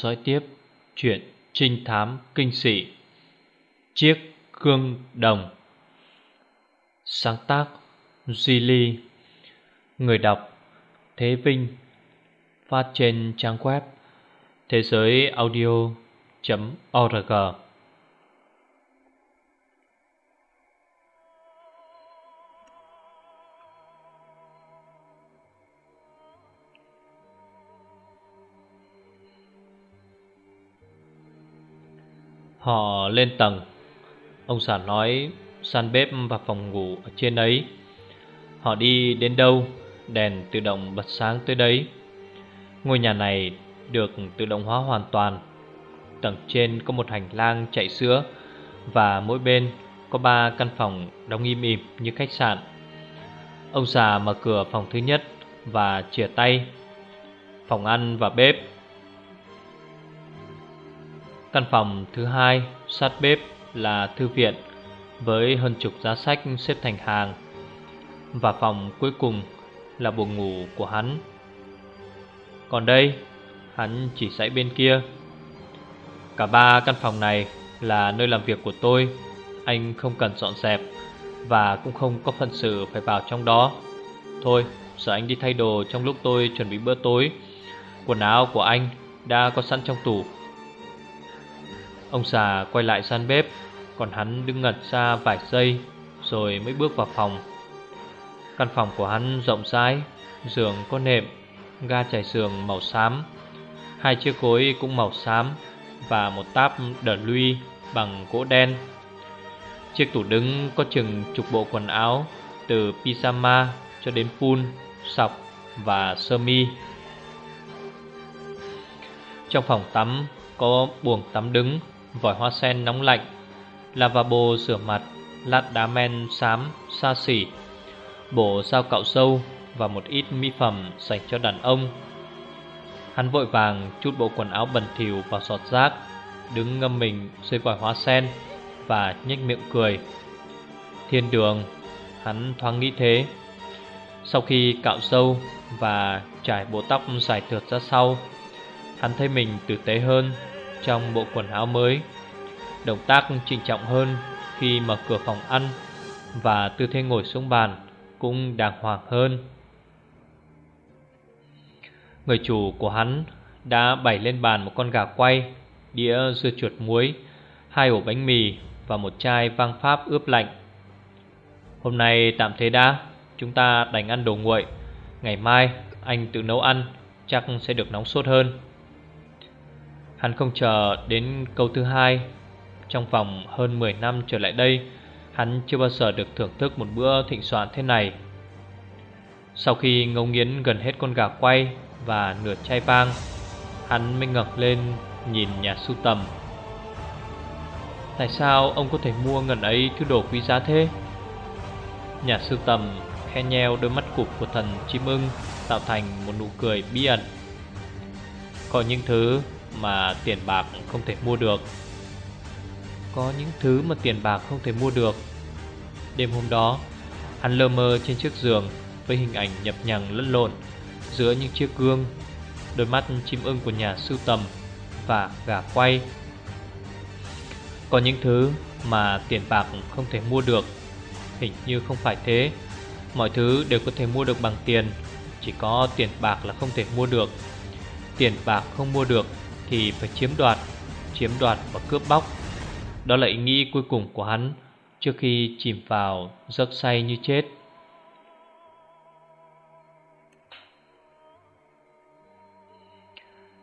các dõi tiếp chuyện trinh thám kinh dị. Chiếc gương đồng. Sáng tác Duy Ly Người đọc Thế Vinh. Phát trên trang web thế giới audio.org Họ lên tầng. Ông xã nói săn bếp và phòng ngủ ở trên ấy. Họ đi đến đâu? Đèn tự động bật sáng tới đấy. Ngôi nhà này được tự động hóa hoàn toàn. Tầng trên có một hành lang chạy sữa Và mỗi bên có ba căn phòng đóng im ỉm như khách sạn. Ông già mở cửa phòng thứ nhất và chìa tay. Phòng ăn và bếp Căn phòng thứ hai sát bếp là thư viện với hơn chục giá sách xếp thành hàng. Và phòng cuối cùng là buồng ngủ của hắn. Còn đây, hắn chỉ dãy bên kia. Cả ba căn phòng này là nơi làm việc của tôi. Anh không cần dọn dẹp Và cũng không có phận sự phải vào trong đó. Thôi, sợ anh đi thay đồ trong lúc tôi chuẩn bị bữa tối. Quần áo của anh đã có sẵn trong tủ. Ông già quay lại gian bếp Còn hắn đứng ngẩn ra vài giây Rồi mới bước vào phòng. Căn phòng của hắn rộng rãi Giường có nệm Ga trải giường màu xám. Hai chiếc gối cũng màu xám Và một táp đờ lui bằng gỗ đen. Chiếc tủ đứng có chừng chục bộ quần áo Từ pyjama cho đến pun, sọc và sơ mi. Trong phòng tắm có buồng tắm đứng vòi hoa sen nóng lạnh, lavabo rửa mặt, lát đá men xám, xa xỉ, bộ dao cạo sâu và một ít mỹ phẩm dành cho đàn ông. Hắn vội vàng chút bộ quần áo bẩn thỉu vào sọt rác, đứng ngâm mình dưới vòi hoa sen và nhếch miệng cười. Thiên đường, hắn thoáng nghĩ thế. Sau khi cạo sâu và trải bộ tóc dài thượt ra sau, hắn thấy mình tử tế hơn trong bộ quần áo mới. Động tác trịnh trọng hơn khi mở cửa phòng ăn Và tư thế ngồi xuống bàn cũng đàng hoàng hơn. Người chủ của hắn đã bày lên bàn một con gà quay, Đĩa dưa chuột muối, Hai ổ bánh mì và một chai vang pháp ướp lạnh. Hôm nay tạm thế đã, Chúng ta đành ăn đồ nguội. Ngày mai anh tự nấu ăn, Chắc sẽ được nóng sốt hơn. Hắn không chờ đến câu thứ hai. Trong vòng hơn 10 năm trở lại đây, Hắn chưa bao giờ được thưởng thức một bữa thịnh soạn thế này. Sau khi ngấu nghiến gần hết con gà quay và nửa chai vang, Hắn mới ngẩng lên nhìn nhà sưu tầm. Tại sao ông có thể mua ngần ấy thứ đồ quý giá thế? Nhà sưu tầm khe nheo đôi mắt cụp của thần chim ưng Tạo thành một nụ cười bí ẩn. Có những thứ mà tiền bạc không thể mua được. Có những thứ mà tiền bạc không thể mua được. Đêm hôm đó, Hắn lơ mơ trên chiếc giường Với hình ảnh nhập nhằng lẫn lộn Giữa những chiếc gương, Đôi mắt chim ưng của nhà sưu tầm Và gà quay. Có những thứ mà tiền bạc không thể mua được. Hình như không phải thế. Mọi thứ đều có thể mua được bằng tiền, Chỉ có tiền bạc là không thể mua được. Tiền bạc không mua được thì phải chiếm đoạt, chiếm đoạt và cướp bóc. Đó là ý nghĩ cuối cùng của hắn trước khi chìm vào giấc say như chết.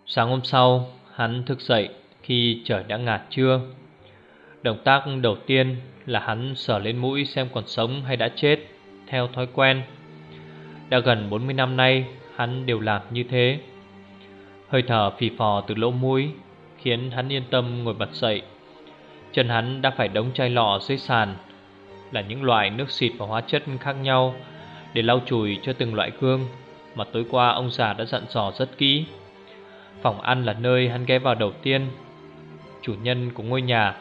Sáng hôm sau, hắn thức dậy khi trời đã ngạt trưa. Động tác đầu tiên là hắn sờ lên mũi xem còn sống hay đã chết, theo thói quen. Đã gần 40 năm nay, hắn đều làm như thế. Hơi thở phì phò từ lỗ mũi, Khiến hắn yên tâm ngồi bật dậy. Chân hắn đã phải đóng chai lọ dưới sàn, Là những loại nước xịt và hóa chất khác nhau Để lau chùi cho từng loại gương Mà tối qua ông già đã dặn dò rất kỹ. Phòng ăn là nơi hắn ghé vào đầu tiên. Chủ nhân của ngôi nhà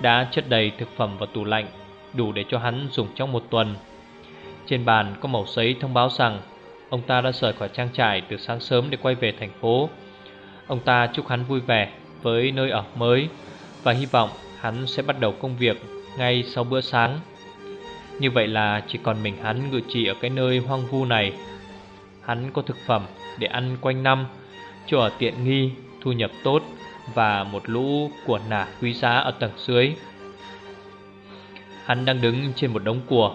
Đã chất đầy thực phẩm vào tủ lạnh, Đủ để cho hắn dùng trong một tuần. Trên bàn có mẩu giấy thông báo rằng Ông ta đã rời khỏi trang trại từ sáng sớm để quay về thành phố. Ông ta chúc hắn vui vẻ với nơi ở mới Và hy vọng hắn sẽ bắt đầu công việc ngay sau bữa sáng. Như vậy là chỉ còn mình hắn ngự trị ở cái nơi hoang vu này. Hắn có thực phẩm để ăn quanh năm Chỗ ở tiện nghi, thu nhập tốt Và một lũ của nả quý giá ở tầng dưới. Hắn đang đứng trên một đống của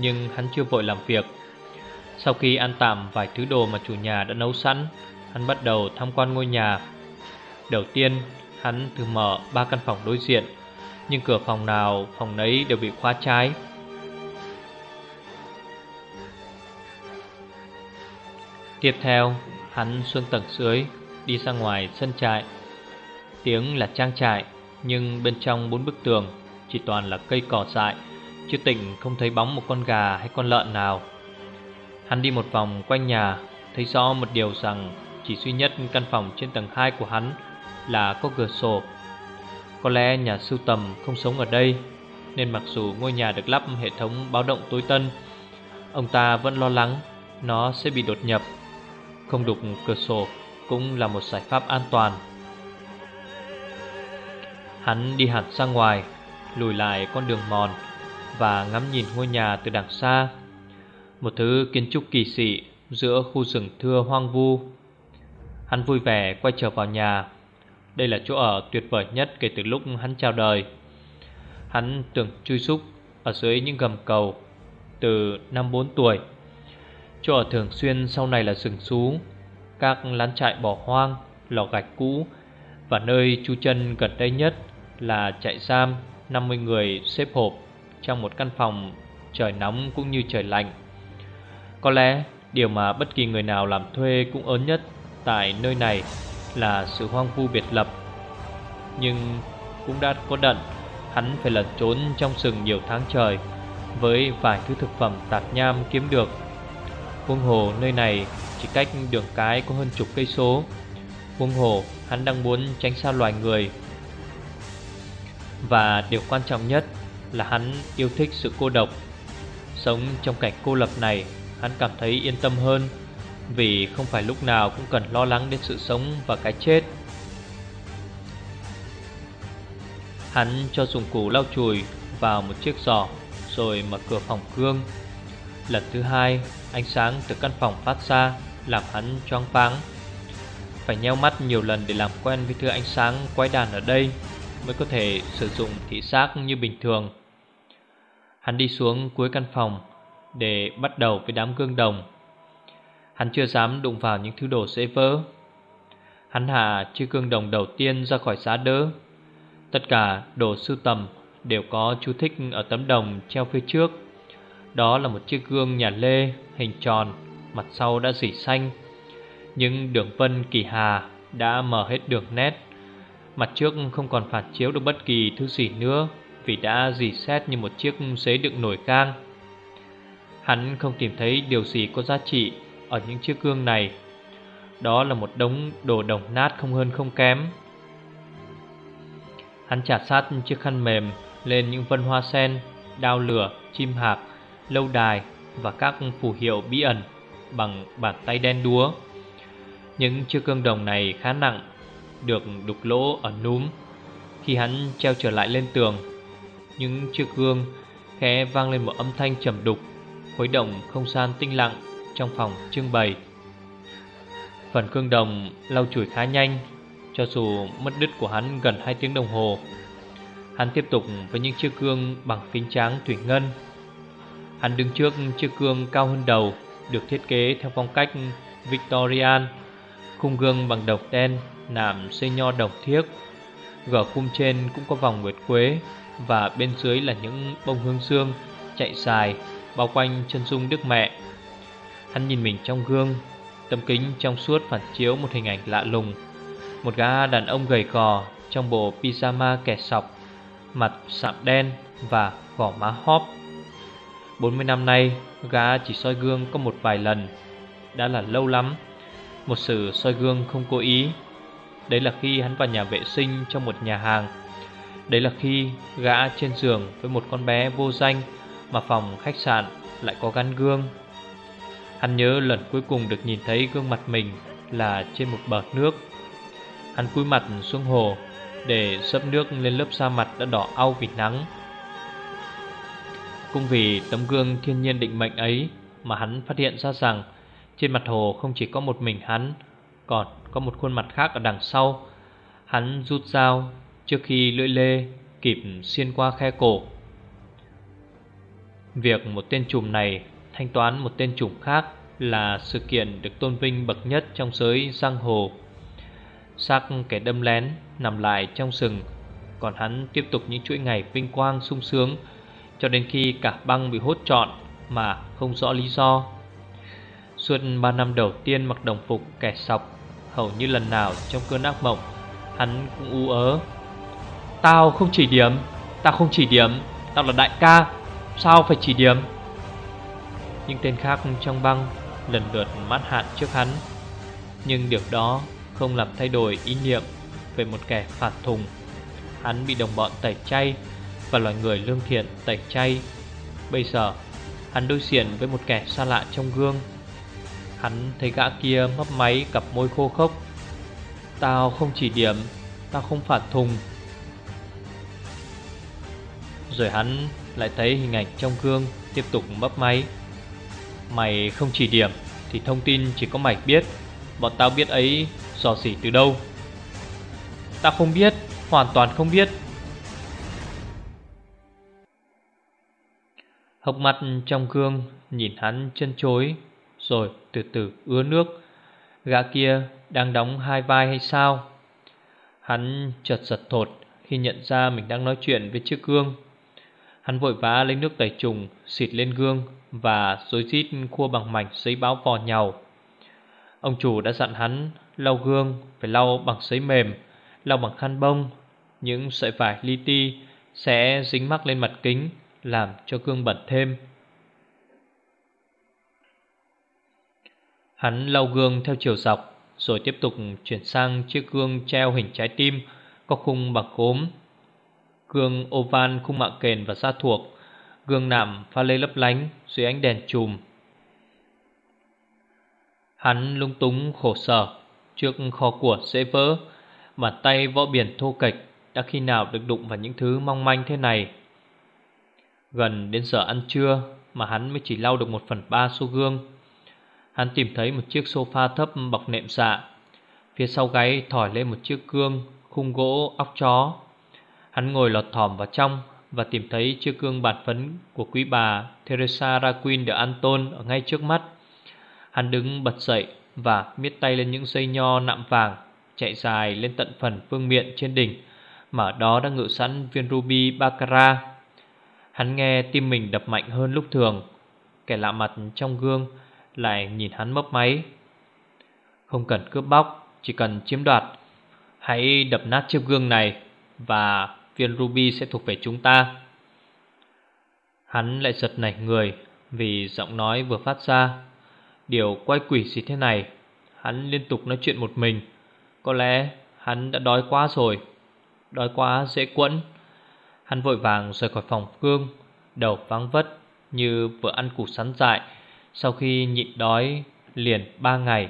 Nhưng hắn chưa vội làm việc. Sau khi ăn tạm vài thứ đồ mà chủ nhà đã nấu sẵn Hắn bắt đầu tham quan ngôi nhà. Đầu tiên, hắn thử mở ba căn phòng đối diện, Nhưng cửa phòng nào, phòng nấy đều bị khóa trái. Tiếp theo, hắn xuống tầng dưới, Đi ra ngoài sân trại. Tiếng là trang trại, Nhưng bên trong bốn bức tường Chỉ toàn là cây cỏ dại. Chứ tỉnh không thấy bóng một con gà hay con lợn nào. Hắn đi một vòng quanh nhà, Thấy rõ một điều rằng chỉ duy nhất căn phòng trên tầng 2 của hắn Là có cửa sổ. Có lẽ nhà sưu tầm không sống ở đây, Nên mặc dù ngôi nhà được lắp hệ thống báo động tối tân, Ông ta vẫn lo lắng Nó sẽ bị đột nhập. Không đục cửa sổ Cũng là một giải pháp an toàn. Hắn đi hẳn ra ngoài, Lùi lại con đường mòn Và ngắm nhìn ngôi nhà từ đằng xa. Một thứ kiến trúc kỳ dị Giữa khu rừng thưa hoang vu Hắn vui vẻ quay trở vào nhà. Đây là chỗ ở tuyệt vời nhất kể từ lúc hắn chào đời. Hắn tưởng chui xúc Ở dưới những gầm cầu Từ năm bốn tuổi. Chỗ ở thường xuyên sau này là rừng xú, Các lán trại bỏ hoang, Lò gạch cũ Và nơi chu chân gần đây nhất Là trại giam 50 người xếp hộp Trong một căn phòng Trời nóng cũng như trời lạnh. Có lẽ điều mà bất kỳ người nào làm thuê cũng ớn nhất Tại nơi này là sự hoang vu biệt lập. Nhưng cũng đã có đận, Hắn phải lẩn trốn trong rừng nhiều tháng trời Với vài thứ thực phẩm tạt nham kiếm được. Quân hồ nơi này chỉ cách đường cái có hơn chục cây số. Quân hồ hắn đang muốn tránh xa loài người. Và điều quan trọng nhất là hắn yêu thích sự cô độc. Sống trong cảnh cô lập này, Hắn cảm thấy yên tâm hơn. Vì không phải lúc nào cũng cần lo lắng đến sự sống và cái chết. Hắn cho dụng cụ lau chùi vào một chiếc giỏ, Rồi mở cửa phòng gương. Lần thứ hai, Ánh sáng từ căn phòng phát ra, Làm hắn choáng váng. Phải nheo mắt nhiều lần để làm quen với thứ ánh sáng quái đàn ở đây Mới có thể sử dụng thị giác như bình thường. Hắn đi xuống cuối căn phòng Để bắt đầu với đám gương đồng. Hắn chưa dám đụng vào những thứ đồ dễ vỡ. Hắn hạ chiếc gương đồng đầu tiên ra khỏi giá đỡ. Tất cả đồ sưu tầm đều có chú thích ở tấm đồng treo phía trước. Đó là một chiếc gương nhà lê, hình tròn, Mặt sau đã dỉ xanh. Nhưng đường vân kỳ hà đã mở hết đường nét. Mặt trước không còn phản chiếu được bất kỳ thứ gì nữa Vì đã dỉ xét như một chiếc giấy đựng nổi gang. Hắn không tìm thấy điều gì có giá trị ở những chiếc gương này Đó là một đống đồ đồng nát không hơn không kém Hắn chặt sát chiếc khăn mềm lên những vân hoa sen, đao lửa, chim hạc, lâu đài và các phù hiệu bí ẩn bằng bàn tay đen đúa. Những chiếc gương đồng này khá nặng, được đục lỗ ở núm. Khi hắn treo trở lại lên tường, những chiếc gương khẽ vang lên một âm thanh trầm đục, khuấy động không gian tinh lặng trong phòng trưng bày. Phần cương đồng lau chùi khá nhanh, cho dù mất đứt của hắn gần 2 tiếng đồng hồ. Hắn tiếp tục với những chiếc cương bằng kính tráng thủy ngân. Hắn đứng trước chiếc cương cao hơn đầu, được thiết kế theo phong cách Victorian. Khung gương bằng đồng đen, nạm xây nho đồng thiếc. Gở khung trên cũng có vòng nguyệt quế và bên dưới là những bông hương xương chạy dài bao quanh chân dung Đức Mẹ. Hắn nhìn mình trong gương, tấm kính trong suốt phản chiếu một hình ảnh lạ lùng. Một gã đàn ông gầy gò trong bộ pyjama kẻ sọc, mặt sạm đen và gò má hóp. 40 năm nay, gã chỉ soi gương có một vài lần, đã là lâu lắm. Một sự soi gương không cố ý. Đấy là khi hắn vào nhà vệ sinh trong một nhà hàng. Đấy là khi gã trên giường với một con bé vô danh mà phòng khách sạn lại có gắn gương. Hắn nhớ lần cuối cùng được nhìn thấy gương mặt mình là trên một bờ nước. Hắn cúi mặt xuống hồ, Để sấp nước lên lớp da mặt đã đỏ au vì nắng. Cũng vì tấm gương thiên nhiên định mệnh ấy Mà hắn phát hiện ra rằng Trên mặt hồ không chỉ có một mình hắn, Còn có một khuôn mặt khác ở đằng sau. Hắn rút dao Trước khi lưỡi lê kịp xuyên qua khe cổ. Việc một tên trùm này thanh toán một tên chủng khác Là sự kiện được tôn vinh bậc nhất trong giới giang hồ. Xác kẻ đâm lén nằm lại trong sừng Còn hắn tiếp tục những chuỗi ngày vinh quang sung sướng, Cho đến khi cả băng bị hốt trọn Mà không rõ lý do. Suốt 3 năm đầu tiên mặc đồng phục kẻ sọc, Hầu như lần nào trong cơn ác mộng, Hắn cũng u ớ. Tao không chỉ điểm, Tao không chỉ điểm, Tao là đại ca, Sao phải chỉ điểm? Những tên khác trong băng Lần lượt mát hạn trước hắn. Nhưng điều đó không làm thay đổi ý niệm Về một kẻ phạt thùng. Hắn bị đồng bọn tẩy chay Và loài người lương thiện tẩy chay. Bây giờ, Hắn đối diện với một kẻ xa lạ trong gương. Hắn thấy gã kia mấp máy cặp môi khô khốc. Tao không chỉ điểm, Tao không phạt thùng. Rồi hắn lại thấy hình ảnh trong gương Tiếp tục mấp máy. Mày không chỉ điểm Thì thông tin chỉ có mày biết. Bọn tao biết ấy dò xỉ từ đâu? Tao không biết, Hoàn toàn không biết. Hốc mắt trong gương Nhìn hắn chân chối, Rồi từ từ ứa nước. Gã kia đang đóng hai vai hay sao? Hắn chợt giật thột Khi nhận ra mình đang nói chuyện với chiếc gương. Hắn vội vã lấy nước tẩy trùng Xịt lên gương. Và rối rít khua bằng mảnh giấy báo vò nhàu Ông chủ đã dặn hắn lau gương, phải lau bằng giấy mềm, Lau bằng khăn bông. Những sợi vải li ti Sẽ dính mắc lên mặt kính, Làm cho gương bẩn thêm. Hắn lau gương theo chiều dọc, Rồi tiếp tục chuyển sang chiếc gương treo hình trái tim Có khung bằng gốm Gương oval khung mạ kền và da thuộc Gương nạm pha lê lấp lánh dưới ánh đèn chùm. Hắn lung túng khổ sở Trước kho của dễ vỡ Bàn tay võ biển thô kệch Đã khi nào được đụng vào những thứ mong manh thế này. Gần đến giờ ăn trưa Mà hắn mới chỉ lau được một phần ba số gương. Hắn tìm thấy một chiếc sofa thấp bọc nệm dạ. Phía sau gáy thỏi lên một chiếc gương Khung gỗ óc chó. Hắn ngồi lọt thỏm vào trong và tìm thấy chiếc gương bản phấn Của quý bà Teresa Raquin de Anton Ở ngay trước mắt. Hắn đứng bật dậy và miết tay lên những dây nho nạm vàng, Chạy dài lên tận phần phương miện trên đỉnh Mà ở đó đã ngự sẵn viên ruby baccarat. Hắn nghe tim mình đập mạnh hơn lúc thường. Kẻ lạ mặt trong gương lại nhìn hắn mấp máy. Không cần cướp bóc, Chỉ cần chiếm đoạt. Hãy đập nát chiếc gương này Và viên ruby sẽ thuộc về chúng ta. Hắn lại giật nảy người Vì giọng nói vừa phát ra. Điều quay quỷ gì thế này? Hắn liên tục nói chuyện một mình. Có lẽ hắn đã đói quá rồi. Đói quá dễ quẫn. Hắn vội vàng rời khỏi phòng gương, Đầu vắng vất Như vừa ăn củ sắn dại. Sau khi nhịn đói liền ba ngày